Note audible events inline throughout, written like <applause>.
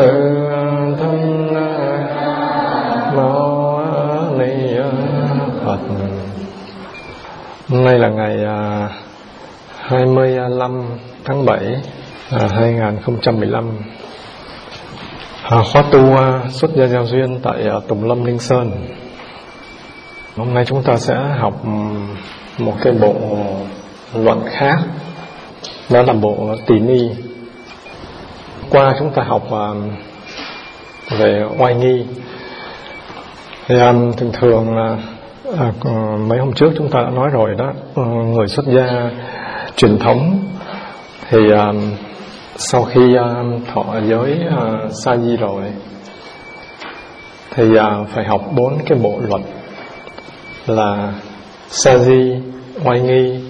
sự thân mô ni phật hôm nay là ngày à, 25 tháng 7 2015 à, à, khóa tu xuất gia giao duyên tại Tùng Lâm Linh Sơn. Hôm nay chúng ta sẽ học một cái bộ luận khác. Đó là bộ tỳ ni qua chúng ta học à, về oai nghi thì à, thường thường là à, mấy hôm trước chúng ta đã nói rồi đó ờ, người xuất gia truyền thống thì à, sau khi thọ giới sa di rồi thì phải học bốn cái bộ luật là sa di oai nghi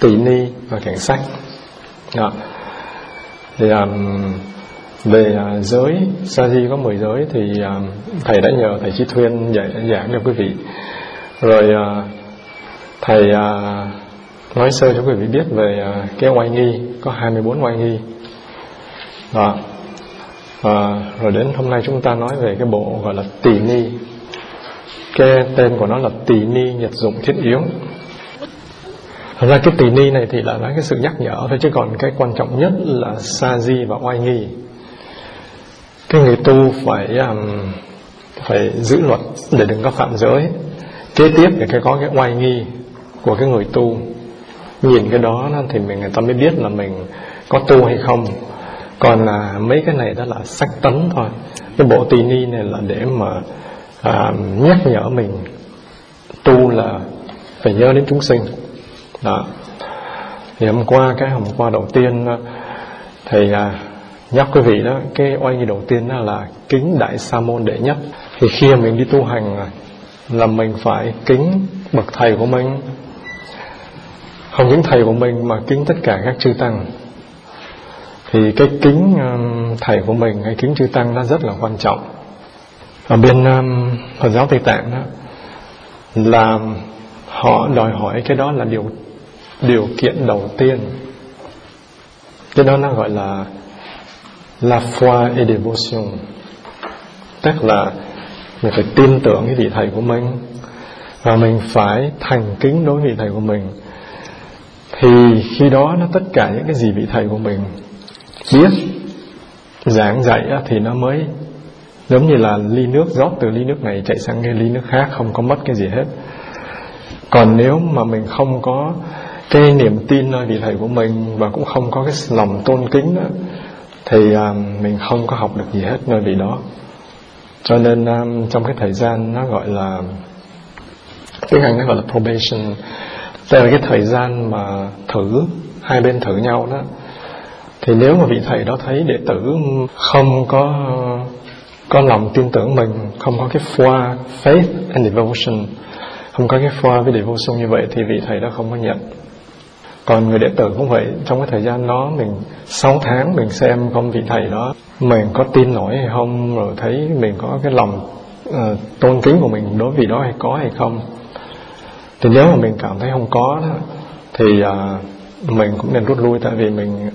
tỳ ni và cảnh sách đó. Dạ thì um, về uh, giới sa di có 10 giới thì um, thầy đã nhờ thầy Chí Thuyên dạy giảng cho quý vị. Rồi uh, thầy uh, nói sơ cho quý vị biết về uh, cái oai nghi có 24 oai nghi. Đó. À, rồi đến hôm nay chúng ta nói về cái bộ gọi là tỳ ni. Cái tên của nó là tỳ ni nhật dụng thiết yếu. Thật ra cái tỳ ni này thì là nói cái sự nhắc nhở thôi chứ còn cái quan trọng nhất là sa di và oai nghi. Cái người tu phải um, phải giữ luật để đừng có phạm giới. Kế tiếp thì cái có cái oai nghi của cái người tu. Nhìn cái đó thì mình người ta mới biết là mình có tu hay không. Còn là mấy cái này đó là sách tấn thôi. Cái bộ tỳ ni này là để mà à, nhắc nhở mình tu là phải nhớ đến chúng sinh đó. Thì hôm qua cái hôm qua đầu tiên thầy à, nhắc quý vị đó cái oai nghi đầu tiên đó là kính đại sa môn đệ nhất. Thì khi mình đi tu hành à, là mình phải kính bậc thầy của mình. Không những thầy của mình mà kính tất cả các chư tăng. Thì cái kính à, thầy của mình hay kính chư tăng nó rất là quan trọng. Ở bên um, Phật giáo Tây Tạng đó là họ đòi hỏi cái đó là điều điều kiện đầu tiên. Cái đó nó gọi là la foi et devotion. Tức là mình phải tin tưởng cái vị thầy của mình và mình phải thành kính đối với vị thầy của mình. Thì khi đó nó tất cả những cái gì vị thầy của mình biết, giảng dạy thì nó mới giống như là ly nước rót từ ly nước này chạy sang cái ly nước khác, không có mất cái gì hết. Còn nếu mà mình không có cái niềm tin nơi vị thầy của mình và cũng không có cái lòng tôn kính đó, thì um, mình không có học được gì hết nơi vị đó. Cho nên um, trong cái thời gian nó gọi là cái anh nó gọi là probation tức là cái thời gian mà thử hai bên thử nhau đó thì nếu mà vị thầy đó thấy đệ tử không có có lòng tin tưởng mình không có cái foi faith and devotion không có cái foi với devotion như vậy thì vị thầy đó không có nhận còn người đệ tử cũng vậy trong cái thời gian đó mình 6 tháng mình xem con vị thầy đó mình có tin nổi hay không rồi thấy mình có cái lòng uh, tôn kính của mình đối với đó hay có hay không. Thì nếu mà mình cảm thấy không có đó, thì uh, mình cũng nên rút lui tại vì mình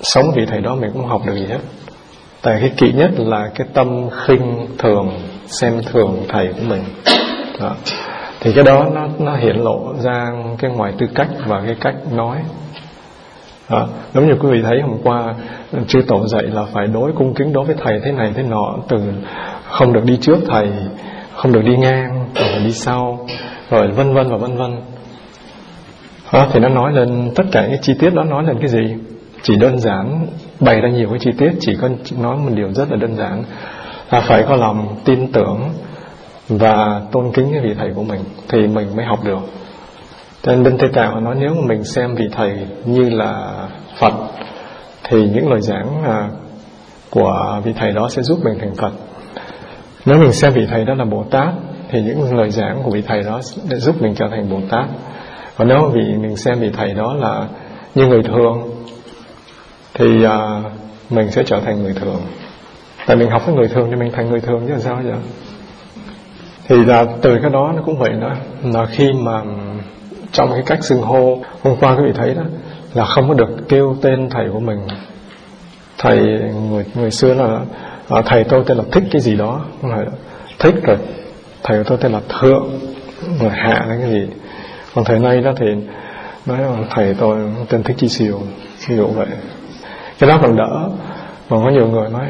sống vị thầy đó mình cũng học được gì hết. Tại cái kỵ nhất là cái tâm khinh thường xem thường thầy của mình. Đó thì cái đó nó nó hiện lộ ra cái ngoài tư cách và cái cách nói. À, giống như quý vị thấy hôm qua chư tổ dạy là phải đối cung kính đối với thầy thế này thế nọ từ không được đi trước thầy không được đi ngang phải đi sau rồi vân vân và vân vân. À, thì nó nói lên tất cả những chi tiết đó nói lên cái gì? Chỉ đơn giản bày ra nhiều cái chi tiết chỉ có nói một điều rất là đơn giản. Là phải có lòng tin tưởng và tôn kính cái vị thầy của mình thì mình mới học được. Cho nên bên Tây Tạng họ nói nếu mà mình xem vị thầy như là Phật, thì những lời giảng à, của vị thầy đó sẽ giúp mình thành Phật. Nếu mình xem vị thầy đó là Bồ Tát, thì những lời giảng của vị thầy đó sẽ giúp mình trở thành Bồ Tát. Còn nếu vì mình xem vị thầy đó là như người thường, thì à, mình sẽ trở thành người thường. Tại mình học với người thường thì mình thành người thường chứ làm sao vậy thì là từ cái đó nó cũng vậy nữa là khi mà trong cái cách xưng hô hôm qua quý vị thấy đó là không có được kêu tên thầy của mình. Thầy người người xưa là à, thầy tôi tên là thích cái gì đó. Không phải thích rồi thầy tôi tên là thượng rồi hạ là cái gì. Còn thầy nay đó thì nói là thầy tôi tên thích chi siêu ví dụ vậy. Cái đó còn đỡ. Còn có nhiều người nói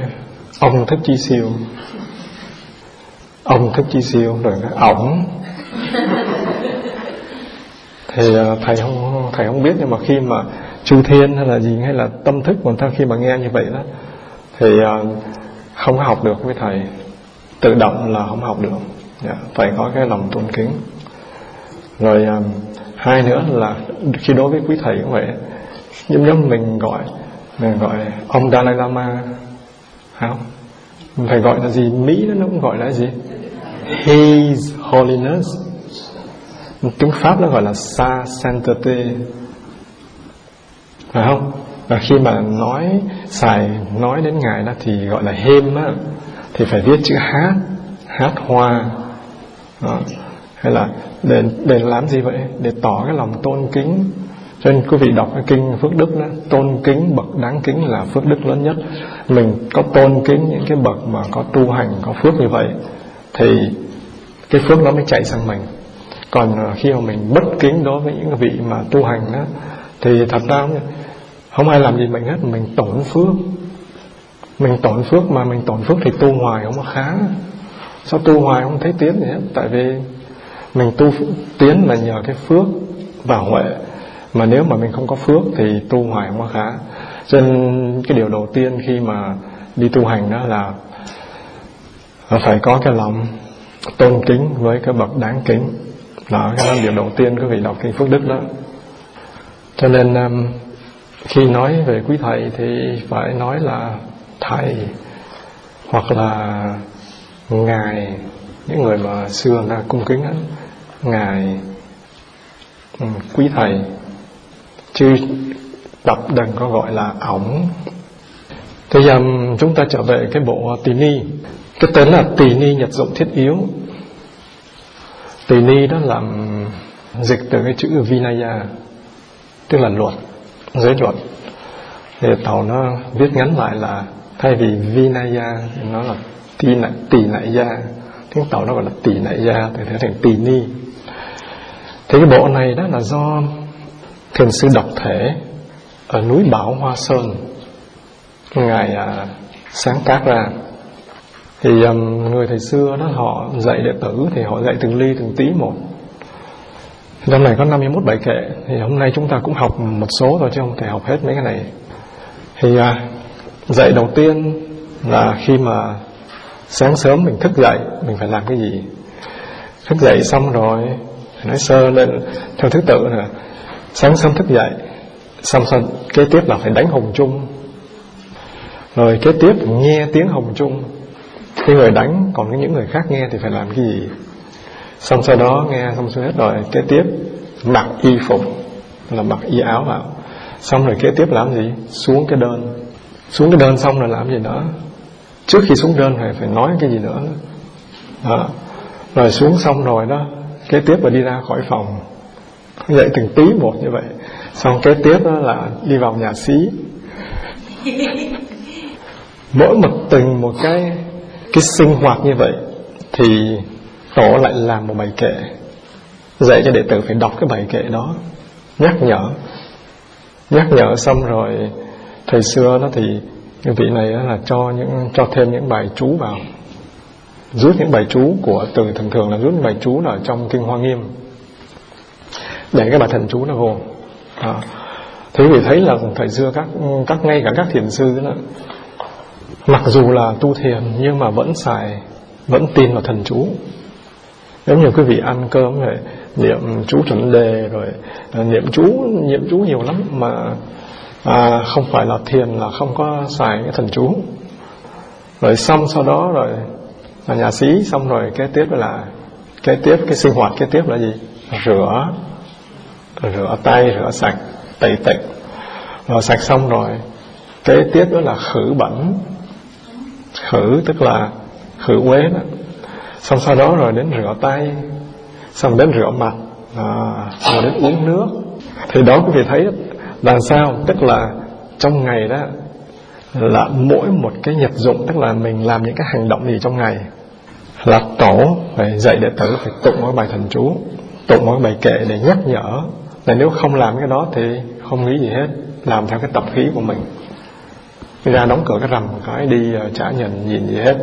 ông thích chi siêu ông thích chi siêu rồi cái ổng. Thì à, thầy không thầy không biết nhưng mà khi mà chư thiên hay là gì hay là tâm thức của ta khi mà nghe như vậy đó thì à, không học được với thầy. Tự động là không học được. Dạ, phải có cái lòng tôn kính. Rồi um, hai nữa là khi đối với quý thầy cũng vậy giống giống mình gọi mình gọi ông Dalai Lama. Không? Mình phải gọi là gì? Mỹ nó cũng gọi là gì? His Holiness. Tiếng Pháp nó gọi là Sa Sanctité phải không? Và khi mà nói xài nói đến ngài đó thì gọi là hêm á. Thì phải viết chữ hát hát hoa. Đó. hay là để để làm gì vậy? Để tỏ cái lòng tôn kính. Cho nên quý vị đọc cái kinh phước đức đó, tôn kính, bậc đáng kính là phước đức lớn nhất. Mình có tôn kính những cái bậc mà có tu hành, có phước như vậy thì cái phước nó mới chạy sang mình. Còn ờ, khi mà mình bất kính đối với những vị mà tu hành đó thì thật ra không ai làm gì mình hết, mình tổn phước. Mình tổn phước mà mình tổn phước thì tu hoài không có khá. Sao tu hoài không thấy tiến gì hết? Tại vì mình tu tiến là nhờ cái phước và huệ. Mà nếu mà mình không có phước thì tu hoài không có khá. Cho nên cái điều đầu tiên khi mà đi tu hành đó là phải có cái lòng tôn kính với cái bậc đáng kính. Đó cái đó là điều đầu tiên quý vị đọc kinh phước đức đó. Cho nên um, khi nói về quý thầy thì phải nói là thầy hoặc là ngài những người mà xưa là cung kính ấy, ngài um, quý thầy. Chứ đọc đừng có gọi là ổng. Bây giờ um, chúng ta trở về cái bộ tỳ ni. Cái tên là tỳ ni nhật dụng thiết yếu. Tỳ ni đó là dịch từ cái chữ Vinaya Tức là luật giới luật. Thì tàu nó viết ngắn lại là thay vì vinaya thì nó là tỳ nại tỳ nại gia. Tiếng tàu nó gọi là tỳ nại gia thì thế thành tỳ ni. Thì cái bộ này đó là do thiền sư độc thể ở núi Bảo Hoa Sơn ngài à, sáng tác ra thì um, người thầy xưa đó họ dạy đệ tử thì họ dạy từng ly từng tí một. Trong này có 51 bài kệ Thì hôm nay chúng ta cũng học một số thôi Chứ không thể học hết mấy cái này. Thì à, dạy đầu tiên Là khi mà Sáng sớm mình thức dậy Mình phải làm cái gì? Thức dậy xong rồi Nói sơ lên theo thứ tự là Sáng sớm thức dậy Xong xong kế tiếp là phải đánh hồng chung. Rồi kế tiếp nghe tiếng hồng chung. Cái người đánh Còn những người khác nghe thì phải làm cái gì? Xong sau đó nghe xong xuôi hết rồi kế tiếp mặc y phục là mặc y áo vào. Xong rồi kế tiếp làm gì? Xuống cái đơn. Xuống cái đơn xong rồi làm gì nữa? Trước khi xuống đơn thì phải nói cái gì nữa? Đó. rồi xuống xong rồi đó kế tiếp là đi ra khỏi phòng. Dậy từng tí một như vậy. Xong kế tiếp đó là đi vào nhà xí. <laughs> Mỗi một từng một cái cái sinh hoạt như vậy thì tổ lại làm một bài kệ. Dạy cho đệ tử phải đọc cái bài kệ đó, nhắc nhở. Nhắc nhở xong rồi, thời xưa đó thì cái vị này là cho những, cho thêm những bài chú vào. Rút những bài chú của từ thường thường là rút những bài chú là trong kinh hoa nghiêm. Để cái bài thần chú nó vô à. thế vì thấy là thời xưa các các ngay cả các thiền sư đó mặc dù là tu thiền nhưng mà vẫn xài vẫn tin vào thần chú. Giống như quý vị ăn cơm rồi niệm chú chuẩn đề rồi à, niệm chú niệm chú nhiều lắm mà à, không phải là thiền là không có xài cái thần chú. Rồi xong sau đó rồi là nhà sĩ xong rồi kế tiếp là kế tiếp cái sinh hoạt kế tiếp là gì? Rửa rửa tay rửa sạch tẩy tịnh. Rồi sạch xong rồi kế tiếp đó là khử bẩn khử tức là khử uế đó. Xong sau đó rồi đến rửa tay xong đến rửa mặt à, rồi đến uống nước. Thì đó quý vị thấy là sao? Tức là trong ngày đó là mỗi một cái nhật dụng tức là mình làm những cái hành động gì trong ngày? Là tổ phải dạy đệ tử phải tụng mỗi bài thần chú tụng mỗi bài kệ để nhắc nhở. Là nếu không làm cái đó thì không nghĩ gì hết làm theo cái tập khí của mình ra đóng cửa cái rầm cái đi ờ, trả nhận nhìn gì hết.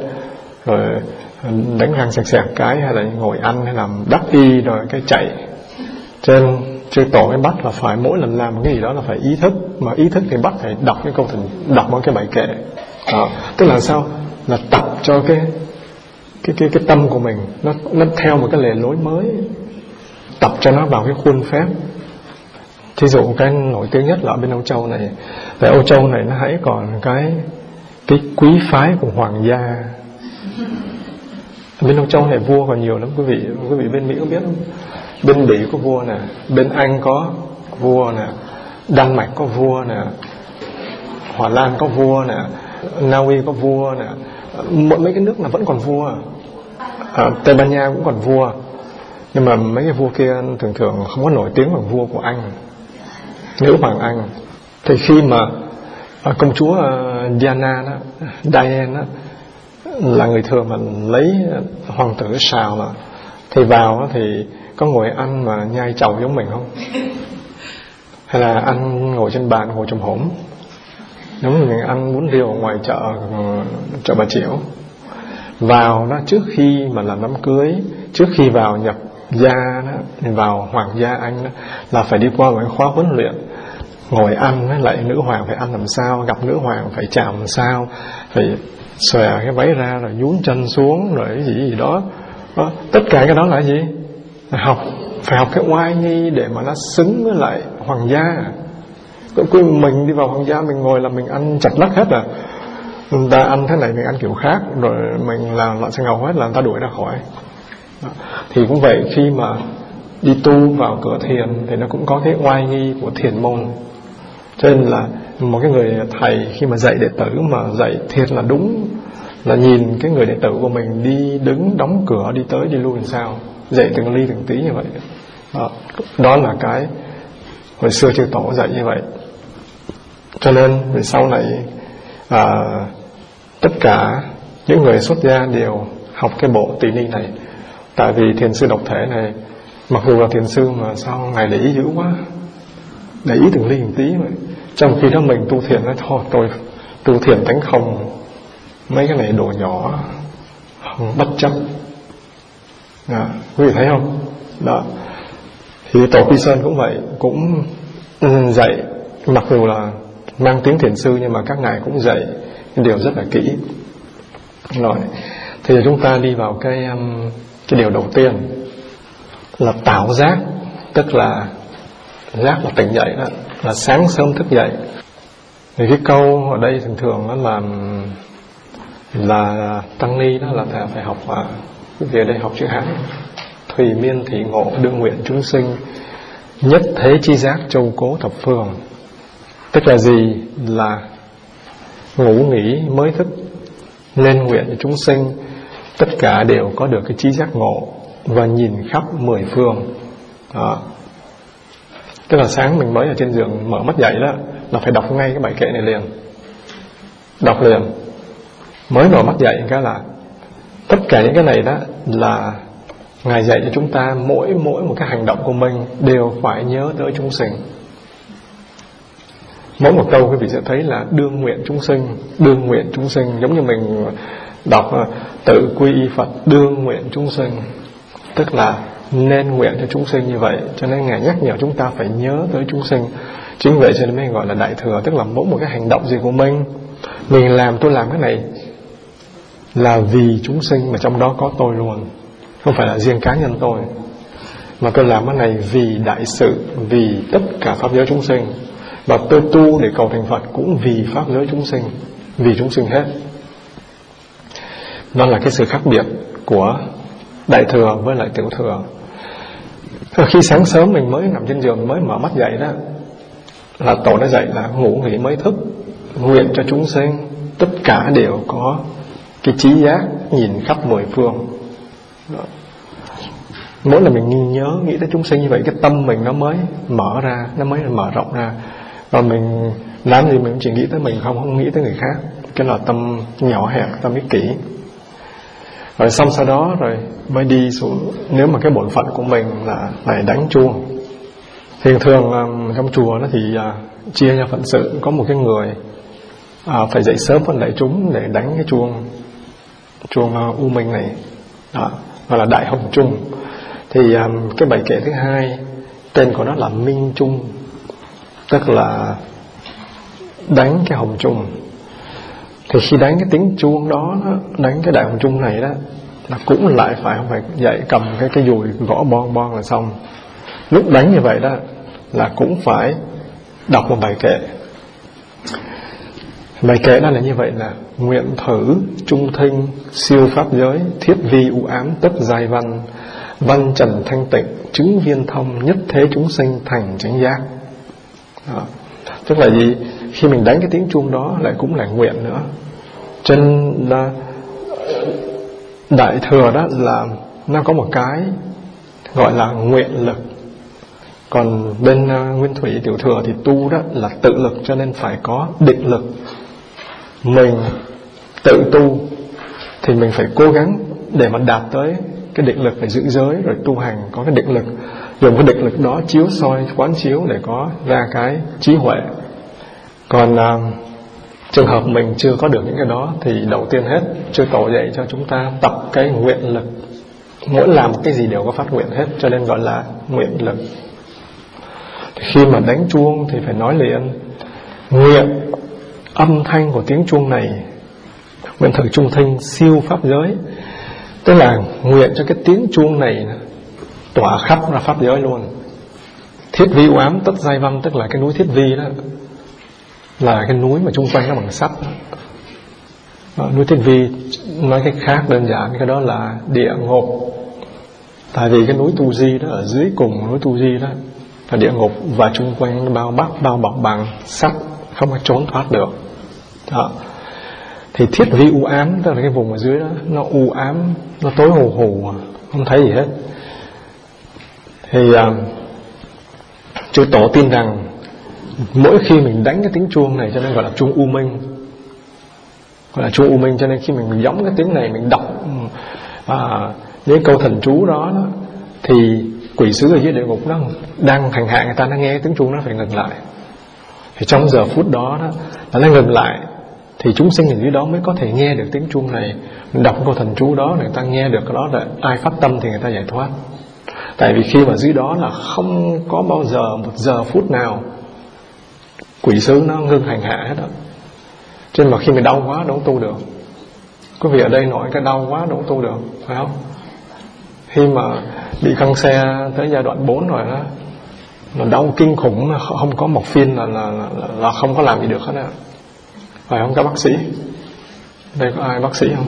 Rồi ờ, đánh răng sạch sạch cái hay là ngồi ăn hay làm đắp y rồi cái chạy. Trên chơi tổ cái bắt là phải mỗi lần làm cái gì đó là phải ý thức. Mà ý thức thì bắt phải đọc cái câu thần đọc một cái bài kệ. Đó. tức là sao? Là tập cho cái cái cái cái tâm của mình nó nó theo một cái lề lối mới. Tập cho nó vào cái khuôn phép thí dụ cái nổi tiếng nhất là ở bên Âu Châu này. Tại Âu Châu này nó hãy còn cái cái quý phái của hoàng gia. Bên Âu Châu này vua còn nhiều lắm quý vị quý vị bên Mỹ có biết không? Bên Mỹ có vua nè bên Anh có vua nè Đan Mạch có vua nè Hòa Lan có vua nè Na Uy có vua nè. Mỗi mấy cái nước là vẫn còn vua. À, Tây Ban Nha cũng còn vua. Nhưng mà mấy cái vua kia thường thường không có nổi tiếng bằng vua của Anh nữ hoàng Anh thì khi mà à, công chúa à, Diana đó, Diane đó, là người thường mà lấy à, hoàng tử xào mà thì vào thì có ngồi ăn mà nhai chầu giống mình không? Hay là ăn ngồi trên bàn ngồi trong hổm? Giống như mình ăn bún riêu ở ngoài chợ ừ, chợ bà triệu. Vào đó trước khi mà làm đám cưới trước khi vào nhập gia đó vào hoàng gia anh đó là phải đi qua một khóa huấn luyện ngồi ăn lại nữ hoàng phải ăn làm sao gặp nữ hoàng phải chào làm sao phải xòe cái váy ra rồi nhún chân xuống rồi cái gì gì đó, đó. tất cả cái đó là gì? Học phải học cái oai nghi để mà nó xứng với lại hoàng gia. Cứ mình đi vào hoàng gia mình ngồi là mình ăn chặt lắc hết à. Người ta ăn thế này mình ăn kiểu khác rồi mình làm loại sang ngầu hết là người ta đuổi ra khỏi. Đó. thì cũng vậy khi mà đi tu vào cửa thiền thì nó cũng có cái oai nghi của thiền môn cho nên là một cái người thầy khi mà dạy đệ tử mà dạy thiệt là đúng là nhìn cái người đệ tử của mình đi đứng đóng cửa đi tới đi lui làm sao dạy từng ly từng tí như vậy. Đó, đó là cái hồi xưa chư tổ dạy như vậy. Cho nên về sau này à, tất cả những người xuất gia đều học cái bộ tỷ ni này. Tại vì thiền sư độc thể này mặc dù là thiền sư mà sao ngài để ý dữ quá để ý từng ly một tí vậy trong khi đó mình tu thiền nói thôi tôi tu thiền tánh không mấy cái này đồ nhỏ không bất chấp. À, quý vị thấy không? Đó. Thì tổ quy sơn cũng vậy cũng ừ, dạy. Mặc dù là mang tiếng thiền sư nhưng mà các ngài cũng dạy điều rất là kỹ. Rồi thì chúng ta đi vào cái um, cái điều đầu tiên là tạo giác tức là giác là tỉnh dậy đó là sáng sớm thức dậy. Thì cái câu ở đây thường thường nó là là tăng ni đó là phải học à, về đây học chữ hán. Thùy miên thị ngộ đương nguyện chúng sinh nhất thế chi giác châu cố thập phương. Tức là gì? Là ngủ nghỉ mới thức nên nguyện cho chúng sinh tất cả đều có được cái trí giác ngộ và nhìn khắp mười phương. Đó tức là sáng mình mới ở trên giường, mở mắt dậy đó, là phải đọc ngay cái bài kệ này liền. Đọc liền. Mới mở mắt dậy cái là, tất cả những cái này đó là ngài dạy cho chúng ta mỗi mỗi một cái hành động của mình đều phải nhớ tới chúng sinh. Mỗi một câu quý vị sẽ thấy là đương nguyện chúng sinh, đương nguyện chúng sinh. Giống như mình đọc ờ, tự quy y phật, đương nguyện chúng sinh. Tức là nên nguyện cho chúng sinh như vậy. Cho nên ngài nhắc nhở chúng ta phải nhớ tới chúng sinh. Chính vậy cho nên mới gọi là đại thừa, tức là mỗi một cái hành động gì của mình. Mình làm, tôi làm cái này là vì chúng sinh mà trong đó có tôi luôn. Không phải là riêng cá nhân tôi. Mà tôi làm cái này vì đại sự, vì tất cả pháp giới chúng sinh. Và tôi tu để cầu thành Phật cũng vì pháp giới chúng sinh, vì chúng sinh hết. Đó là cái sự khác biệt của đại thừa với lại tiểu thừa khi sáng sớm mình mới nằm trên giường, mới mở mắt dậy đó, là tổ đã dậy là ngủ nghỉ mới thức, nguyện cho chúng sinh tất cả đều có cái trí giác nhìn khắp mười phương. Đó. mỗi lần mình nhớ, nghĩ tới chúng sinh như vậy, cái tâm mình nó mới mở ra, nó mới mở rộng ra. Và mình làm gì mình chỉ nghĩ tới mình không không nghĩ tới người khác. Cái là tâm nhỏ hẹp, tâm ích kỷ rồi xong sau đó rồi mới đi xuống. Nếu mà cái bổn phận của mình là phải đánh chuông. Thì thường trong chùa nó thì à, chia ra phận sự. Có một cái người à, phải dậy sớm phần đại chúng để đánh cái chuông chuông à, u minh này. Đó, gọi là đại hồng trung. Thì um, cái bài kệ thứ hai tên của nó là minh trung. Tức là đánh cái hồng trung thì khi đánh cái tiếng chuông đó đánh cái đại hồng chung này đó là cũng lại phải không phải dậy cầm cái cái dùi gõ bon bon là xong. Lúc đánh như vậy đó, là cũng phải đọc một bài kệ. Bài kệ đó là như vậy là nguyện thử trung thinh, siêu pháp giới, thiết vi u ám tất giai văn văn trần thanh tịnh, chứng viên thông, nhất thế chúng sinh thành chánh giác. Đó. tức là gì? Khi mình đánh cái tiếng chuông đó lại cũng là nguyện nữa. Chân là ờ, đại thừa đó là nó có một cái gọi là nguyện lực. Còn bên uh, nguyên thủy tiểu thừa thì tu đó là tự lực cho nên phải có định lực. Mình tự tu thì mình phải cố gắng để mà đạt tới cái định lực phải giữ giới rồi tu hành có cái định lực. Dùng cái định lực đó chiếu soi quán chiếu để có ra cái trí huệ còn uh, trường hợp mình chưa có được những cái đó thì đầu tiên hết chưa tổ dạy cho chúng ta tập cái nguyện lực. Mỗi làm cái gì đều có phát nguyện hết cho nên gọi là nguyện lực. Thì khi mà đánh chuông thì phải nói liền nguyện âm thanh của tiếng chuông này nguyện thử trung thanh siêu pháp giới. Tức là nguyện cho cái tiếng chuông này tỏa khắp ra pháp giới luôn. Thiết vi oám tất giai văn tức là cái núi thiết vi đó là cái núi mà chung quanh nó bằng sắt. Đó, núi Thiên vi nói cách khác đơn giản cái đó là địa ngục. Tại vì cái núi tu di đó ở dưới cùng núi tu di đó là địa ngục và chung quanh nó bao bắp bao bọc bằng sắt không có trốn thoát được. Đó. thì thiết vi u ám tức là cái vùng ở dưới đó nó u ám nó tối hồ hồ không thấy gì hết. Thì uh, chư tổ tin rằng mỗi khi mình đánh cái tiếng chuông này cho nên gọi là chuông u minh. Gọi là chuông u minh cho nên khi mình giống cái tiếng này mình đọc à, những câu thần chú đó, đó thì quỷ sứ ở dưới địa ngục nó đang hành hạ người ta nó nghe tiếng chuông nó phải ngừng lại. Thì trong giờ phút đó đó là nó ngừng lại thì chúng sinh ở dưới đó mới có thể nghe được tiếng chuông này. Mình đọc câu thần chú đó người ta nghe được cái đó là ai phát tâm thì người ta giải thoát. Tại vì khi mà dưới đó là không có bao giờ một giờ phút nào quỷ sứ nó ngưng hành hạ hết đó. Cho nên mà khi mình đau quá đâu tu được. Có vị ở đây nói cái đau quá đâu tu được phải không? Khi mà bị căng xe tới giai đoạn 4 rồi đó mà đau kinh khủng là không có một phiên là, là, là, là không có làm gì được hết á. Phải không các bác sĩ? Đây có ai bác sĩ không?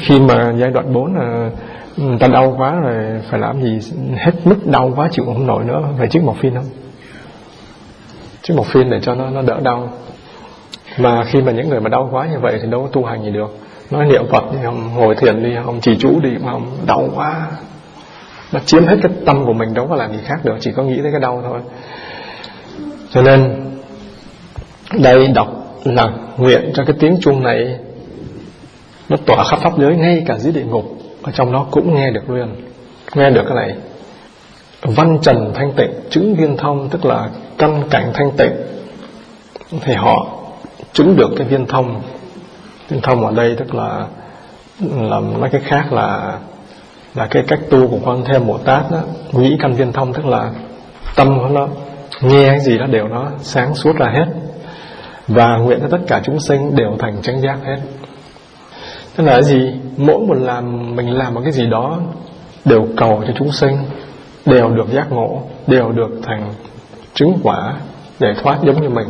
Khi mà giai đoạn 4 là người ta đau quá rồi phải làm gì? Hết mức đau quá chịu không nổi nữa phải trước một phiên không chứ một phiên để cho nó nó đỡ đau. Mà khi mà những người mà đau quá như vậy thì đâu có tu hành gì được. Nói niệm phật đi không ngồi thiền đi không trì chú đi mà ông đau quá. Nó chiếm hết cái tâm của mình, đâu có làm gì khác được, chỉ có nghĩ tới cái đau thôi. Cho nên, đây đọc là nguyện cho cái tiếng chuông này nó tỏa khắp pháp giới, ngay cả dưới địa ngục. Ở trong đó cũng nghe được luôn. Nghe được cái này văn trần thanh tịnh chứng viên thông, tức là căn cảnh thanh tịnh, thì họ chứng được cái viên thông. Viên thông ở đây tức là làm nói cái khác là là cái cách tu của quan thêm bồ tát đó. Nghĩ căn viên thông tức là tâm của nó, nghe cái gì đó đều nó sáng suốt ra hết. Và nguyện cho tất cả chúng sinh đều thành chánh giác hết. Tức là cái gì? Mỗi một làm mình làm một cái gì đó, đều cầu cho chúng sinh đều được giác ngộ đều được thành chứng quả giải thoát giống như mình.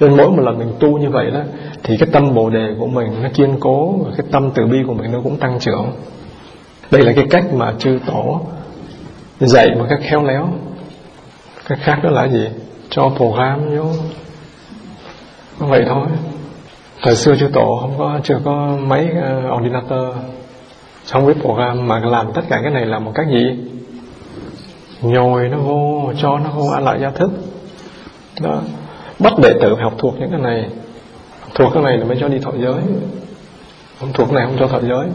Nên mỗi một lần mình tu như vậy đó thì cái tâm bồ đề của mình nó kiên cố và cái tâm từ bi của mình nó cũng tăng trưởng. Đây là cái cách mà chư tổ dạy một cách khéo léo. Cái khác đó là gì? Cho program vô. Vậy thôi. Thời xưa chư tổ không có chưa có mấy uh, ordinator không biết program mà làm tất cả cái này là một cách gì? Nhồi nó vô cho nó vô ăn lại gia thức. Đó. Bắt đệ tử phải học thuộc những cái này. Thuộc cái này là mới cho đi thọ giới. Không thuộc này không cho thọ giới.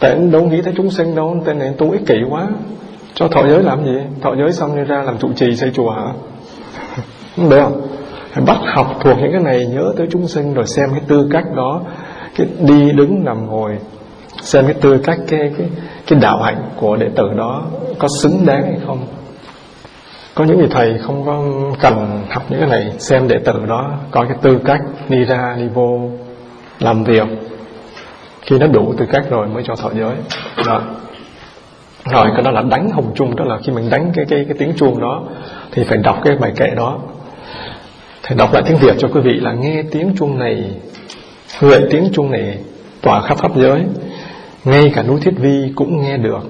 Tại đâu nghĩ tới chúng sinh đâu, tên này tu ích kỷ quá. Cho thọ giới làm gì? Thọ giới xong đi ra làm trụ trì, xây chùa hả? <laughs> Không được. Phải bắt học thuộc những cái này, nhớ tới chúng sinh rồi xem cái tư cách đó. Cái đi đứng nằm ngồi, xem cái tư cách cái cái cái đạo hạnh của đệ tử đó có xứng đáng hay không? Có những vị thầy không có cần học những cái này, xem đệ tử đó có cái tư cách đi ra đi vô, làm việc. Khi nó đủ tư cách rồi mới cho thọ giới. Đó. Rồi, cái đó là đánh hồng chung đó là khi mình đánh cái cái cái tiếng chuông đó, thì phải đọc cái bài kệ đó. Thầy đọc lại tiếng việt cho quý vị là nghe tiếng chuông này nguyện tiếng chuông này tỏa khắp pháp giới ngay cả núi thiết vi cũng nghe được.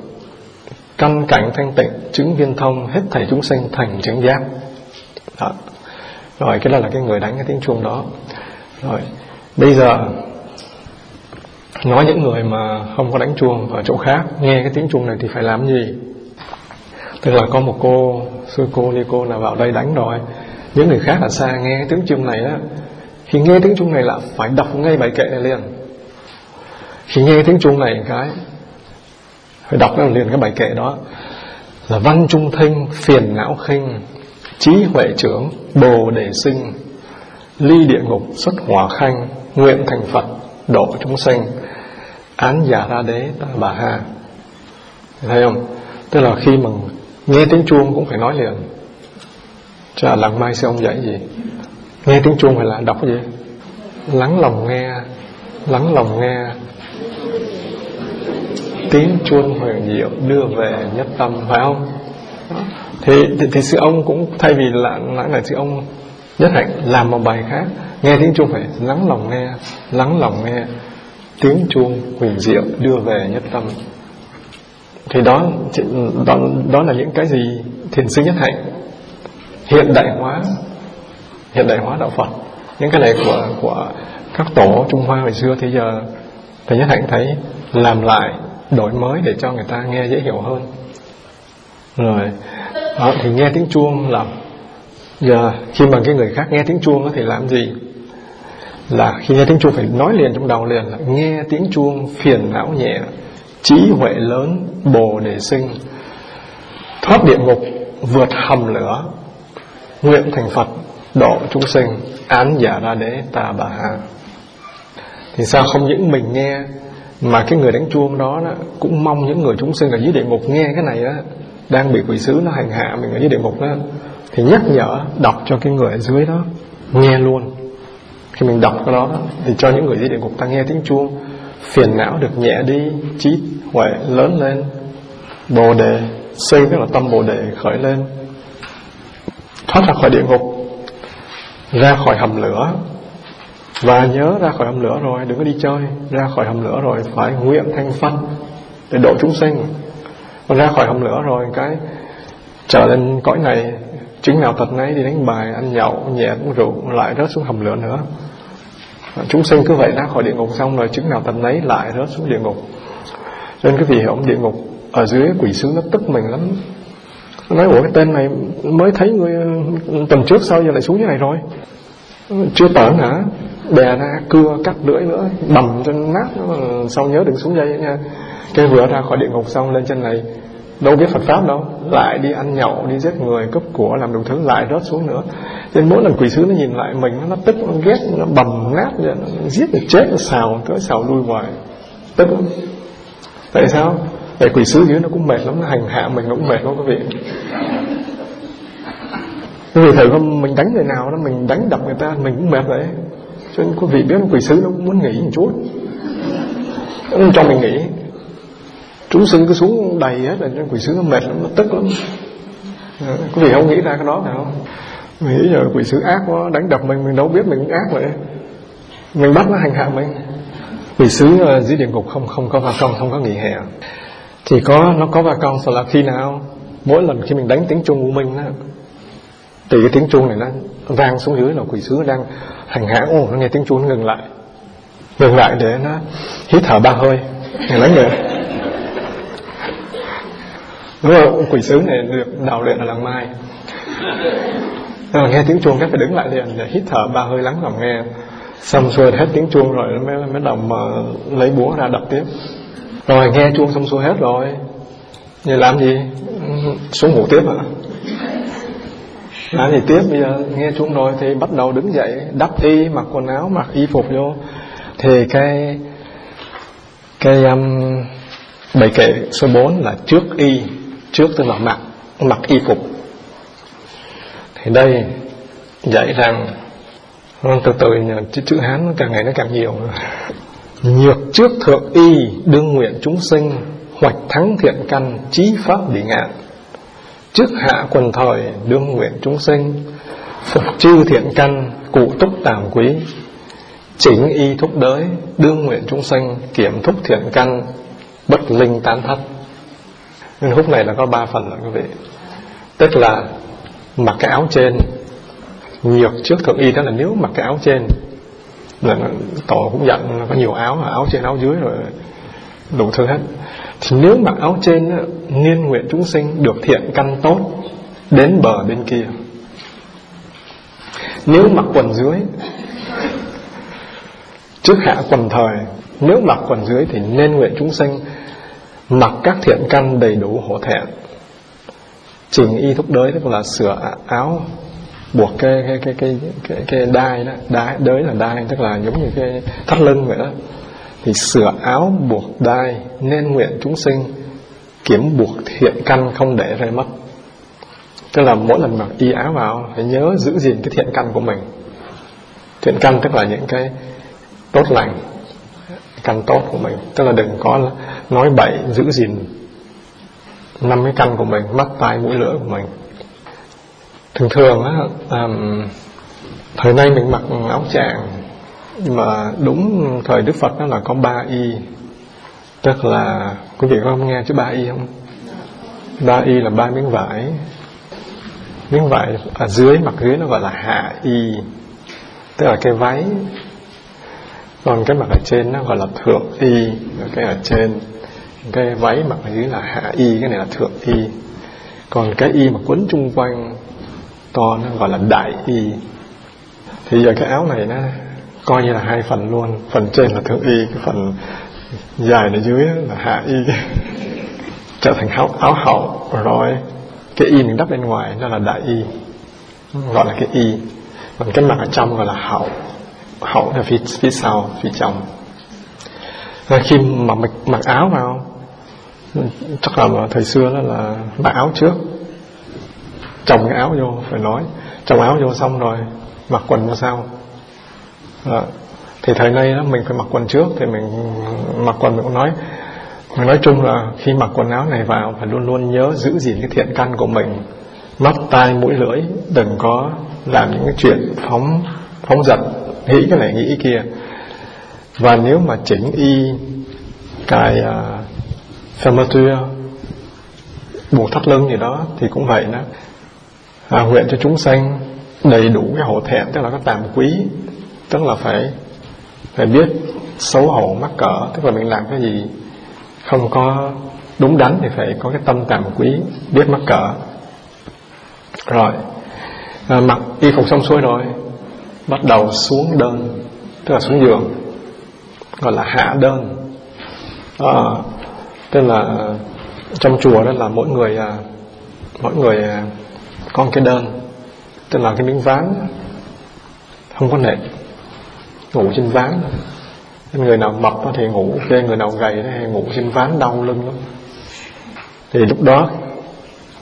Căn cảnh thanh tịnh, chứng viên thông, hết thảy chúng sinh thành chánh giác. Đó. rồi, cái đó là cái người đánh cái tiếng chuông đó. Rồi, bây giờ, nói những người mà không có đánh chuông ở chỗ khác, nghe cái tiếng chuông này thì phải làm gì? Tức là có một cô sư cô ni cô nào vào đây đánh rồi. Những người khác ở xa nghe tiếng chuông này á. Khi nghe tiếng chuông này là phải đọc ngay bài kệ này liền khi nghe tiếng chuông này cái. Phải đọc liền cái bài kệ đó. Là văn trung thinh, phiền não khinh, trí huệ trưởng, bồ đề sinh, ly địa ngục, xuất hòa khanh, nguyện thành phật, độ chúng sinh, án giả ra đế, ta bà ha. Thấy không? Tức là khi mà nghe tiếng chuông cũng phải nói liền. Chả lặng mai sư ông dạy gì. Nghe tiếng chuông phải là đọc gì? Lắng lòng nghe, lắng lòng nghe tiếng chuông huyền diệu đưa về nhất tâm phải không? Thì, thì, thì sư ông cũng thay vì là lãng này sư ông nhất hạnh làm một bài khác. Nghe tiếng chuông phải lắng lòng nghe lắng lòng nghe tiếng chuông huyền diệu đưa về nhất tâm. Thì đó đó đó là những cái gì thiền sư nhất hạnh? Hiện đại hóa hiện đại hóa đạo Phật. Những cái này của của các tổ Trung Hoa hồi xưa thì giờ thầy nhất hạnh thấy làm lại đổi mới để cho người ta nghe dễ hiểu hơn. Rồi đó, thì nghe tiếng chuông là giờ khi mà cái người khác nghe tiếng chuông thì làm gì? Là khi nghe tiếng chuông phải nói liền trong đầu liền là nghe tiếng chuông phiền não nhẹ trí huệ lớn bồ đề sinh. Thoát địa ngục vượt hầm lửa. Nguyện thành phật độ chúng sinh án giả ra đế ta bà ha thì sao không những mình nghe mà cái người đánh chuông đó, đó cũng mong những người chúng sinh ở dưới địa ngục nghe cái này đó đang bị quỷ sứ nó hành hạ mình ở dưới địa ngục đó thì nhắc nhở đọc cho cái người ở dưới đó nghe luôn. Khi mình đọc cái đó, thì cho những người dưới địa ngục ta nghe tiếng chuông phiền não được nhẹ đi trí huệ lớn lên bồ đề xây tức là tâm bồ đề khởi lên thoát ra khỏi địa ngục ra khỏi hầm lửa và nhớ ra khỏi hầm lửa rồi, đừng có đi chơi. Ra khỏi hầm lửa rồi, phải nguyện thanh phân để độ chúng sinh. Còn ra khỏi hầm lửa rồi, cái trở lên cõi này, chứng nào tật nấy đi đánh bài, ăn nhậu, nhẹ uống rượu, lại rớt xuống hầm lửa nữa. Chúng sinh cứ vậy ra khỏi địa ngục xong rồi, chứng nào tật nấy lại rớt xuống địa ngục. Cho nên cái vị hiểu địa ngục ở dưới quỷ sứ nó tức mình lắm. Nói, ủa, cái tên này mới thấy người tuần trước sau giờ lại xuống như này rồi? Chưa tởn hả? Bè ra, cưa, cắt lưỡi nữa, bầm cho nát sau nhớ đừng xuống dây nha. Cái vừa ra khỏi địa ngục xong, lên trên này, đâu biết Phật pháp đâu, lại đi ăn nhậu, đi giết người, cướp của, làm đủ thứ, lại rớt xuống nữa. Nên mỗi lần quỷ sứ nó nhìn lại mình, nó tức, nó ghét, nó bầm, nát, nó giết, nó chết, nó xào, tới xào lui hoài. Tức. Tại sao? Tại quỷ sứ dưới nó cũng mệt lắm, nó hành hạ mình nó cũng mệt lắm, quý vị. Quý vị thử không? Mình đánh người nào đó, mình đánh đập người ta, mình cũng mệt vậy cho nên quý vị biết quỷ sứ nó cũng muốn nghỉ một chút. Nó cho mình nghỉ. Chúng sinh cứ xuống đầy hết là quỷ sứ nó mệt lắm nó tức lắm. Quý vị không nghĩ ra cái đó phải không? Mình nghĩ giờ quỷ sứ ác quá đánh đập mình mình đâu biết mình ác vậy. Mình bắt nó hành hạ mình. Quỷ sứ dưới địa ngục không không có va công không có nghỉ hè. Chỉ có nó có va công là khi nào? Mỗi lần khi mình đánh tiếng chuông của mình đó, thì cái tiếng chuông này nó vang xuống dưới là quỷ sứ đang hành hạ. Ô nó nghe tiếng chuông ngừng lại. Ngừng lại để nó hít thở ba hơi. Nghe nói người đúng không? Quỷ sứ này được đào luyện ở làng mai ờ, nghe tiếng chuông cái phải đứng lại liền để hít thở ba hơi lắng lòng nghe. Xong xuôi hết tiếng chuông rồi mới mới đồng mà lấy búa ra đập tiếp. Rồi, nghe chuông xong xuôi hết rồi. Vậy làm gì? Ừ, xuống ngủ tiếp hả? Làm thì tiếp bây giờ nghe chúng rồi thì bắt đầu đứng dậy đắp y mặc quần áo mặc y phục vô. Thì cái cái um, bài kệ số 4 là trước y trước tức là mặc mặc y phục. Thì đây dạy rằng vâng, từ từ chữ, chữ hán càng ngày nó càng nhiều <laughs> nhược trước thượng y đương nguyện chúng sinh hoạch thắng thiện căn trí pháp bị ngạn trước hạ quần thời đương nguyện chúng sinh, phục chư thiện căn, cụ túc tàm quý. Chỉnh y thúc đới, đương nguyện chúng sinh, kiểm thúc thiện căn, bất linh tán thất. Nên húc này là có ba phần rồi quý vị. Tức là mặc cái áo trên, nhược trước thượng y đó là nếu mặc cái áo trên, là tổ cũng dặn là có nhiều áo áo trên, áo dưới rồi đủ thứ hết nếu mặc áo trên Nghiên nguyện chúng sinh được thiện căn tốt đến bờ bên kia. Nếu mặc quần dưới trước hạ quần thời nếu mặc quần dưới thì nên nguyện chúng sinh mặc các thiện căn đầy đủ hổ thẹn. Trình y thúc đới tức là sửa áo buộc cái cái cái cái cái, cái đai đó đai đới là đai tức là giống như cái thắt lưng vậy đó thì sửa áo buộc đai nên nguyện chúng sinh kiếm buộc thiện căn không để rơi mất. Tức là mỗi lần mặc y áo vào phải nhớ giữ gìn cái thiện căn của mình. Thiện căn tức là những cái tốt lành căn tốt của mình. Tức là đừng có nói bậy giữ gìn năm cái căn của mình mắt tai mũi lưỡi của mình. Thường thường á um, thời nay mình mặc áo tràng nhưng mà đúng thời đức phật đó là có ba y. Tức là, quý vị có nghe chữ ba y không? Ba y là ba miếng vải. Miếng vải ở dưới, mặt dưới nó gọi là hạ y. Tức là cái váy. Còn cái mặt ở trên nó gọi là thượng y. Cái ở trên, cái váy mặt ở dưới là hạ y, cái này là thượng y. Còn cái y mà quấn chung quanh to nó gọi là đại y. Thì giờ cái áo này nó coi như là hai phần luôn. Phần trên là thượng y cái phần dài ở dưới là hạ y <laughs> trở thành áo, áo hậu. Rồi cái y mình đắp bên ngoài nó là đại y gọi là cái y. Còn cái mặt ở trong gọi là hậu. Hậu là phía, phía sau phía trong. Rồi khi mà mặc, mặc áo vào chắc là thời xưa đó là mặc áo trước. Chồng cái áo vô phải nói. Chồng áo vô xong rồi mặc quần vào sau. Đó. thì thời nay đó mình phải mặc quần trước thì mình mặc quần mình cũng nói. Mình nói chung là khi mặc quần áo này vào phải luôn luôn nhớ giữ gìn cái thiện căn của mình. Mắt tai mũi lưỡi đừng có làm những cái chuyện phóng phóng dật. Nghĩ cái này nghĩ cái kia. Và nếu mà chỉnh y cài uh, buộc thắt lưng gì đó thì cũng vậy đó. À, nguyện cho chúng sanh đầy đủ cái hổ thẹn tức là các tàm quý tức là phải phải biết xấu hổ mắc cỡ. Tức là mình làm cái gì không có đúng đắn thì phải có cái tâm tàm quý biết mắc cỡ. Rồi à, mặc y phục xong xuôi rồi bắt đầu xuống đơn tức là xuống giường gọi là hạ đơn. À, tức là trong chùa đó là mỗi người à, mỗi người à, có một cái đơn tức là cái miếng ván không có nệm ngủ trên ván. Người nào mập thì ngủ ok người nào gầy thì ngủ trên ván đau lưng lắm. Thì lúc đó,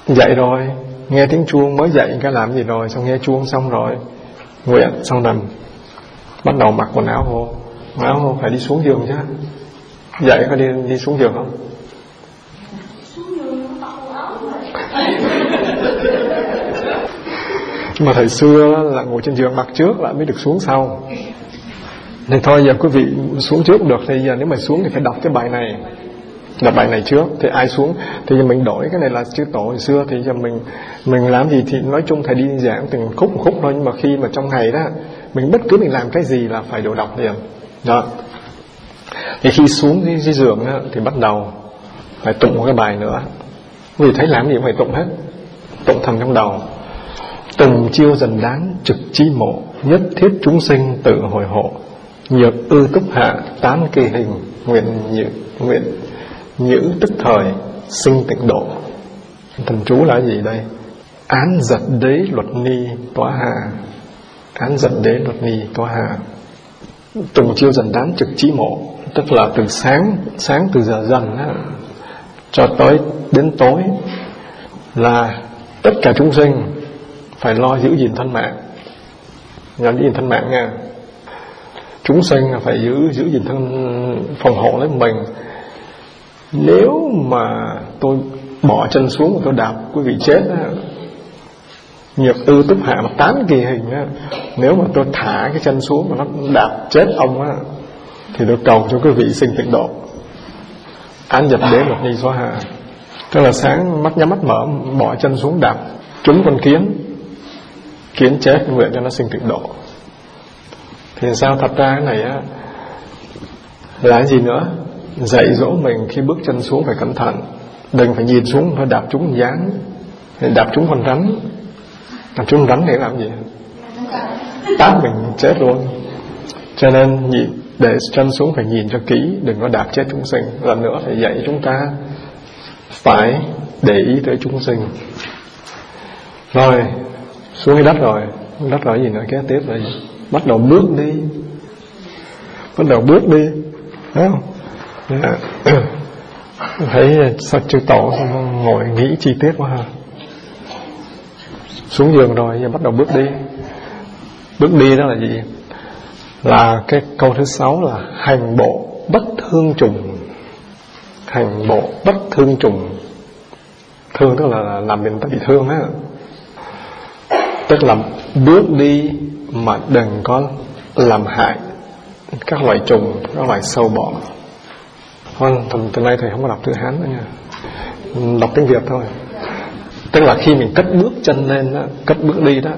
dậy rồi, nghe tiếng chuông mới dậy, cái làm gì rồi? Xong nghe chuông xong rồi nguyện xong rồi bắt đầu mặc quần áo vô. Quần áo vô phải đi xuống giường chứ. Dậy có đi đi xuống giường không? Nhưng mà thời xưa là ngồi trên giường, mặc trước lại mới được xuống sau nên thôi giờ quý vị xuống trước được. Thì giờ nếu mà xuống thì phải đọc cái bài này. Đọc bài này trước. Thì ai xuống? Thì giờ mình đổi cái này là chữ tổ hồi xưa. Thì giờ mình mình làm gì thì nói chung thầy đi giảng từng khúc một khúc thôi. Nhưng mà khi mà trong ngày đó mình bất cứ mình làm cái gì là phải đều đọc liền. Đó. Thì khi xuống dưới, giường đó, thì bắt đầu phải tụng một cái bài nữa. Vì thấy làm gì cũng phải tụng hết. Tụng thầm trong đầu. Từng chiêu dần đáng trực chi mộ Nhất thiết chúng sinh tự hồi hộ. Nhược ư túc hạ tán kỳ hình Nguyện nhữ, nguyện nhữ tức thời Sinh tịnh độ. Thần chú là gì đây? Án giật đế luật ni tỏa hà. Án giật đế luật ni tỏa hà. Từng chiêu dần đán trực trí mộ Tức là từ sáng Sáng từ giờ dần á, Cho tới đến tối Là tất cả chúng sinh phải lo giữ gìn thân mạng. Nhớ giữ gìn thân mạng nha chúng sinh là phải giữ giữ gìn thân, phòng hộ lấy mình. Nếu mà tôi bỏ chân xuống và tôi đạp quý vị chết á, nghiệp ư túc hạ mà tán kỳ hình á. Nếu mà tôi thả cái chân xuống mà nó đạp chết ông á, thì tôi cầu cho quý vị sinh tịnh độ. Án dập đế một ni số hạ. Tức là sáng mắt nhắm mắt mở, bỏ chân xuống đạp. Trúng con kiến kiến chết nguyện cho nó sinh tịnh độ thì sao? Thật ra cái này á, là cái gì nữa? Dạy dỗ mình khi bước chân xuống phải cẩn thận. Đừng phải nhìn xuống, phải đạp trúng dáng. Đạp trúng con rắn. Đạp trúng rắn để làm gì? Tát mình chết luôn. Cho nên nhìn để chân xuống phải nhìn cho kỹ, đừng có đạp chết chúng sinh. Lần nữa phải dạy chúng ta phải để ý tới chúng sinh. Rồi, xuống cái đất rồi. Đất rồi gì nữa? Kế tiếp là gì? Bắt đầu bước đi. Bắt đầu bước đi. Thấy không? Dạ. <coughs> Thấy sao chư tổ ngồi nghĩ chi tiết quá ha. Xuống giường rồi, giờ bắt đầu bước đi. Bước đi đó là gì? Là cái câu thứ sáu là hành bộ bất thương trùng. Hành bộ bất thương trùng. Thương tức là làm mình ta bị thương á. Tức là bước đi mà đừng có làm hại các loại trùng các loại sâu bọ. Vâng, thôi từ nay thầy không có đọc chữ hán nữa nha. Đọc tiếng việt thôi. Tức là khi mình cất bước chân lên đó, cất bước đi đó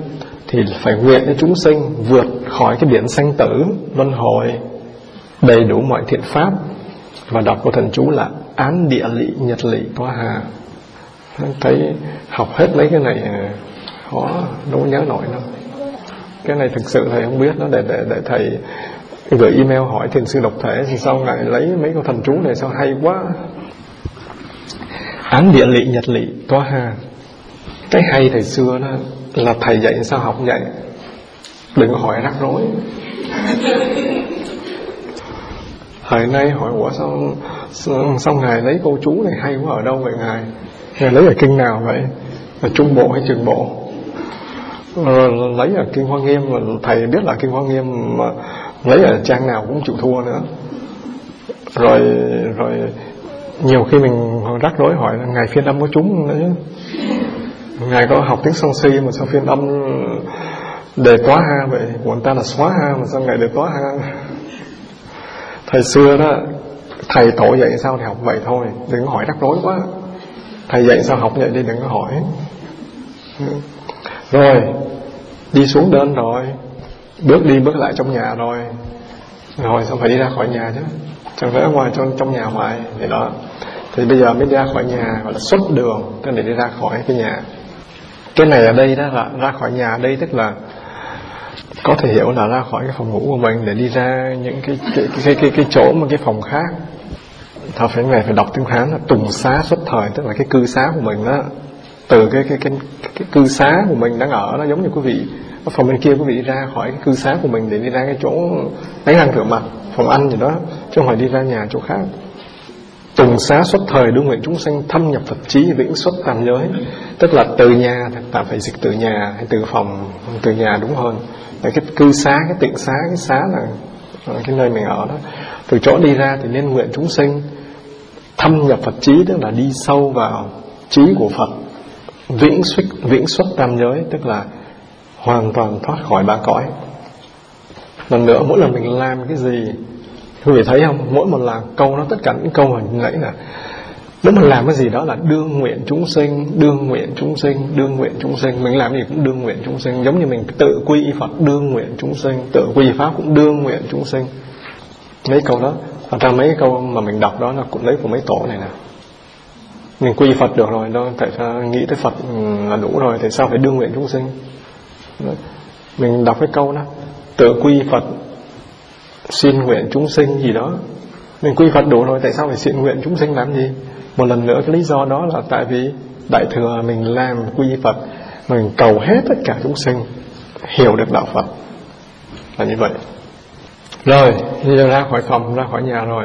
thì phải nguyện cho chúng sinh vượt khỏi cái biển sanh tử luân hồi đầy đủ mọi thiện pháp. Và đọc của thần chú là án địa lị nhật lị toa hà. Thấy học hết mấy cái này à, khó đâu có nhớ nổi đâu cái này thực sự thầy không biết nó để để để thầy gửi email hỏi thiền sư độc thể thì sau ngài lấy mấy câu thần chú này sao hay quá. Án địa lị nhật lị toa hà cái hay thầy xưa đó là thầy dạy sao học dạy đừng có hỏi rắc rối. Thời nay hỏi ủa sao, sao ngài lấy câu chú này hay quá ở đâu vậy ngài? Ngài lấy ở kinh nào vậy? Là trung bộ hay trường bộ? Ờ, lấy ở kinh hoa nghiêm, mà thầy biết là kinh hoa nghiêm mà lấy ở trang nào cũng chịu thua nữa. Rồi rồi nhiều khi mình rắc rối hỏi là ngài phiên âm có chúng nữa ngày ngài có học tiếng song si mà sao phiên âm đề tóa ha vậy? Của người ta là xóa ha mà sao ngài đề tóa ha? Thầy xưa đó, thầy tổ dạy sao thì học vậy thôi, đừng có hỏi rắc rối quá. Thầy dạy sao học vậy đi đừng có hỏi. Rồi đi xuống đơn rồi. Bước đi bước lại trong nhà rồi. Rồi xong phải đi ra khỏi nhà chứ? Chẳng lẽ ngoài trong trong nhà ngoài thì đó. Thì bây giờ mới ra khỏi nhà gọi là xuất đường tức là đi ra khỏi cái nhà. Cái này ở đây đó là ra khỏi nhà đây tức là có thể hiểu là ra khỏi cái phòng ngủ của mình để đi ra những cái cái cái cái, cái chỗ mà cái phòng khác. Thọ phải ngày phải đọc tiếng hán là tùng xá xuất thời tức là cái cư xá của mình đó từ cái cái cái, cái, cư xá của mình đang ở nó giống như quý vị ở phòng bên kia quý vị đi ra khỏi cái cư xá của mình để đi ra cái chỗ đánh răng rửa mặt phòng ăn gì đó chứ không phải đi ra nhà chỗ khác. Tùng xá xuất thời đương nguyện chúng sanh thâm nhập Phật trí vĩnh xuất tam giới. Tức là từ nhà ta phải dịch từ nhà hay từ phòng từ nhà đúng hơn. Để cái cư xá cái tịnh xá cái xá là cái nơi mình ở đó. Từ chỗ đi ra thì nên nguyện chúng sinh thâm nhập Phật trí tức là đi sâu vào trí của Phật vĩnh xuất vĩnh xuất tam giới, tức là hoàn toàn thoát khỏi ba cõi. Lần nữa, mỗi lần mình làm cái gì, quý vị thấy không? Mỗi một là câu nó tất cả những câu hồi nãy là nếu mình làm cái gì đó là đương nguyện chúng sinh, đương nguyện chúng sinh, đương nguyện chúng sinh. Mình làm gì cũng đương nguyện chúng sinh. Giống như mình tự quy phật, đương nguyện chúng sinh. Tự quy pháp cũng đương nguyện chúng sinh. Mấy câu đó và ra mấy câu mà mình đọc đó là cũng lấy của mấy tổ này nè mình quy phật được rồi, đó, tại sao nghĩ tới phật ừ, là đủ rồi, tại sao phải đương nguyện chúng sinh? Mình đọc cái câu đó, tự quy phật xin nguyện chúng sinh gì đó. Mình quy phật đủ rồi, tại sao phải xin nguyện chúng sinh làm gì? Một lần nữa, cái lý do đó là tại vì đại thừa mình làm quy phật, mình cầu hết tất cả chúng sinh, hiểu được đạo phật. Là như vậy. Rồi giờ ra khỏi phòng, ra khỏi nhà rồi.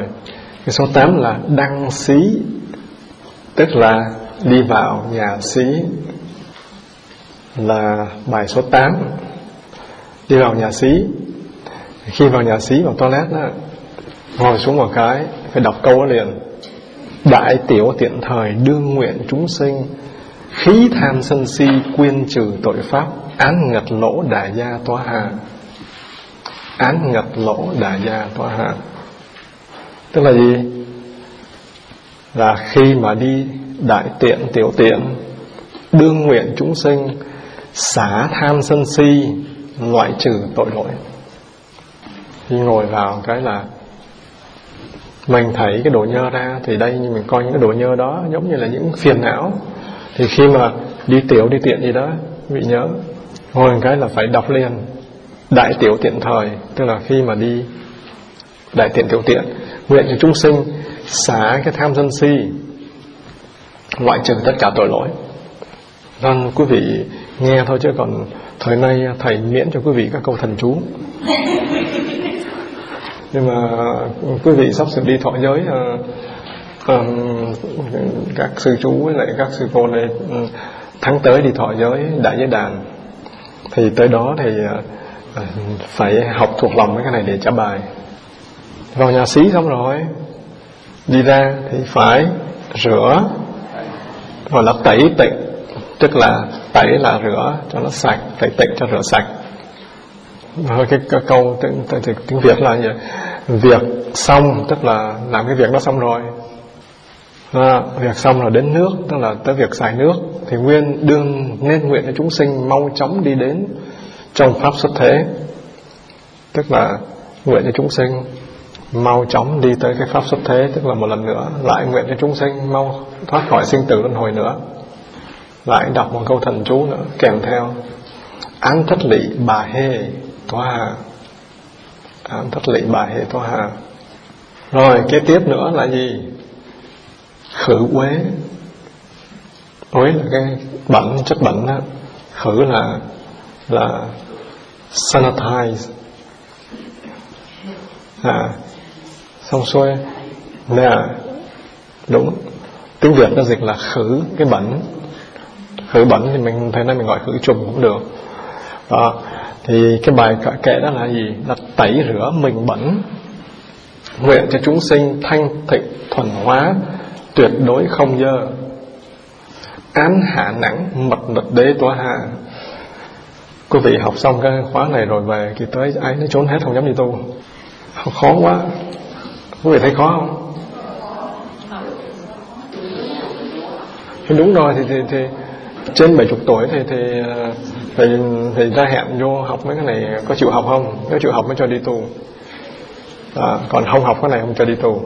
Cái số 8 là đăng xí tức là đi vào nhà xí là bài số 8 đi vào nhà xí. Khi vào nhà xí vào toilet đó, ngồi xuống một cái phải đọc câu đó liền. Đại tiểu tiện thời đương nguyện chúng sinh khí tham sân si quyên trừ tội pháp án ngật lỗ đà gia toa hạ. Án ngật lỗ đà gia toa hạ. Tức là gì? Là khi mà đi đại tiện tiểu tiện, đương nguyện chúng sinh, xả tham sân si, loại trừ tội lỗi. Khi ngồi vào cái là mình thấy cái đồ nhơ ra, thì đây như mình coi những cái đồ nhơ đó, giống như là những phiền não. Thì khi mà đi tiểu, đi tiện gì đó, bị nhớ, ngồi cái là phải đọc liền đại tiểu tiện thời. Tức là khi mà đi đại tiện tiểu tiện, nguyện cho chúng sinh xả cái tham sân si loại trừ tất cả tội lỗi. Vâng quý vị nghe thôi chứ còn thời nay thầy miễn cho quý vị các câu thần chú. <laughs> Nhưng mà quý vị sắp sửa đi thọ giới um, các sư chú với lại các sư cô này ừ, tháng tới đi thọ giới đại giới đàn. Thì tới đó thì ờ, phải học thuộc lòng mấy cái này để trả bài. Vào nhà xí xong rồi đi ra thì phải rửa gọi là tẩy tịnh tức là tẩy là rửa cho nó sạch tẩy tịnh cho rửa sạch. Cái, cái câu tiếng, tiếng, tiếng Việt là gì? Việc xong tức là làm cái việc đó xong rồi. À, việc xong là đến nước tức là tới việc xài nước. Thì nguyên đương nên nguyện cho chúng sinh mau chóng đi đến trong pháp xuất thế. Tức là nguyện cho chúng sinh mau chóng đi tới cái pháp xuất thế, tức là một lần nữa, lại nguyện cho chúng sinh mau thoát khỏi sinh tử luân hồi nữa. Lại đọc một câu thần chú nữa, kèm theo, án thất lị bà hê toa hà án thất lị bà hê toa hà rồi, kế tiếp nữa là gì? Khử uế. Uế là cái bẩn, chất bẩn đó. Khử là là sanitize à xong xuôi. Nè đúng. Tiếng việt nó dịch là khử cái bẩn. Khử bẩn thì mình thế này mình gọi khử trùng cũng được. Đó. thì cái bài kệ đó là gì? Là tẩy rửa mình bẩn. Nguyện cho chúng sinh thanh tịnh, thuần hóa, tuyệt đối không dơ. Án hạ nắng mật mật đế tỏa hạ. Quý vị học xong cái khóa này rồi về, thì tới ấy nó trốn hết không dám đi tu. Khó quá quý vị thấy khó không? Thì đúng rồi thì, thì, thì trên 70 tuổi thì thì ờ, thì, thì ra hẹn vô học mấy cái này có chịu học không? Nếu chịu học mới cho đi tù, à, còn không học cái này không cho đi tù.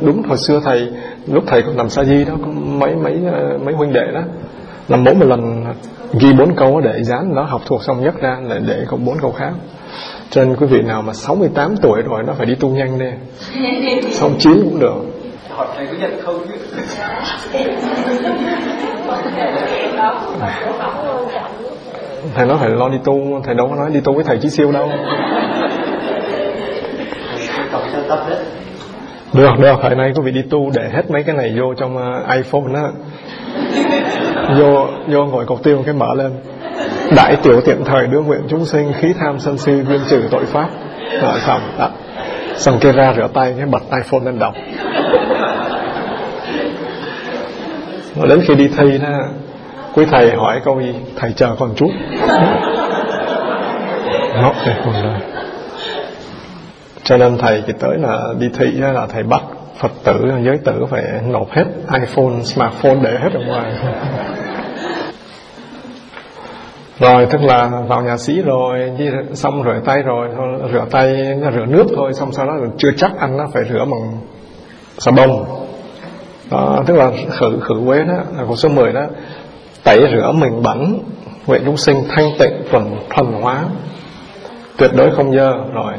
đúng hồi xưa thầy lúc thầy còn làm sa di đó có mấy mấy ờ, mấy huynh đệ đó. Làm mỗi một lần ghi bốn câu để dán nó học thuộc xong nhất ra lại để còn bốn câu khác cho nên quý vị nào mà 68 tuổi rồi nó phải đi tu nhanh đi. Xong chín cũng được. Hỏi thầy có nhận không chứ thầy nói phải lo đi tu thầy đâu có nói đi tu với thầy chí siêu đâu. Được được hồi nay quý vị đi tu để hết mấy cái này vô trong uh, iphone á vô vô ngồi cọc tiêu cái mở lên đại tiểu tiện thời đưa nguyện chúng sinh khí tham sân si viên trừ tội pháp. Rồi xong, đó. xong kia ra rửa tay nhé bật iphone lên đọc rồi đến khi đi thi đó, quý thầy hỏi câu gì? Thầy chờ còn chút nó để còn rồi cho nên thầy thì tới là đi thị là thầy bắt phật tử, giới tử phải nộp hết iphone, smartphone để hết ở ngoài rồi tức là vào nhà sĩ rồi đi xong rửa tay rồi rửa tay rửa nước thôi xong sau đó chưa chắc ăn nó phải rửa bằng xà bông. Đó, tức là khử khử quế đó là câu số 10 đó. Tẩy rửa mình bẩn nguyện chúng sinh thanh tịnh thuần thuần hóa. Tuyệt đối không dơ rồi.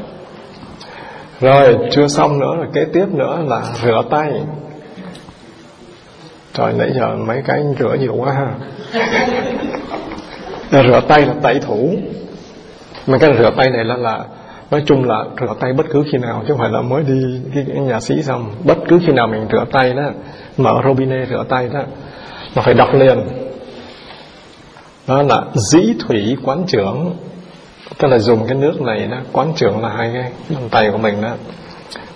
Rồi chưa xong nữa là kế tiếp nữa là rửa tay. Trời nãy giờ mấy cái rửa nhiều quá ha. <laughs> rửa tay là tẩy thủ. Mà cái rửa tay này là là nói chung là rửa tay bất cứ khi nào chứ không phải là mới đi cái, cái nhà sĩ xong. Bất cứ khi nào mình rửa tay đó mở robinet rửa tay đó mà phải đọc liền. Đó là dĩ thủy quán trưởng. Tức là dùng cái nước này đó quán trưởng là hai cái bàn tay của mình đó.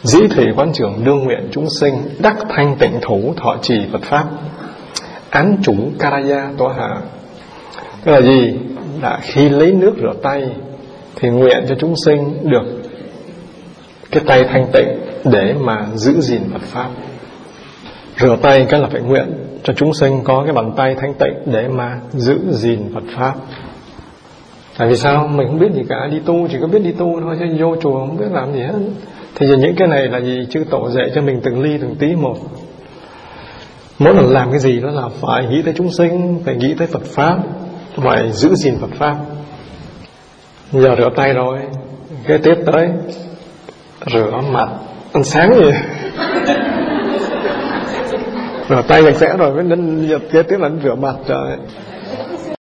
Dĩ thủy quán trưởng đương nguyện chúng sinh đắc thanh tịnh thủ thọ trì Phật pháp. Án chủ karaya tòa hạ tức là gì? Là khi lấy nước rửa tay thì nguyện cho chúng sinh được cái tay thanh tịnh để mà giữ gìn Phật pháp. Rửa tay cái là phải nguyện cho chúng sinh có cái bàn tay thanh tịnh để mà giữ gìn Phật pháp. Tại vì sao? Mình không biết gì cả, đi tu chỉ có biết đi tu thôi, chứ vô chùa không biết làm gì hết. Thì giờ những cái này là gì? Chư tổ dạy cho mình từng ly từng tí một. Mỗi lần làm cái gì đó là phải nghĩ tới chúng sinh, phải nghĩ tới Phật pháp ngoài giữ gìn Phật pháp. Giờ rửa tay rồi cái tiếp tới, rửa mặt, ăn sáng gì <laughs> rửa tay sạch sẽ rồi, mới đến giờ kế tiếp là rửa mặt trời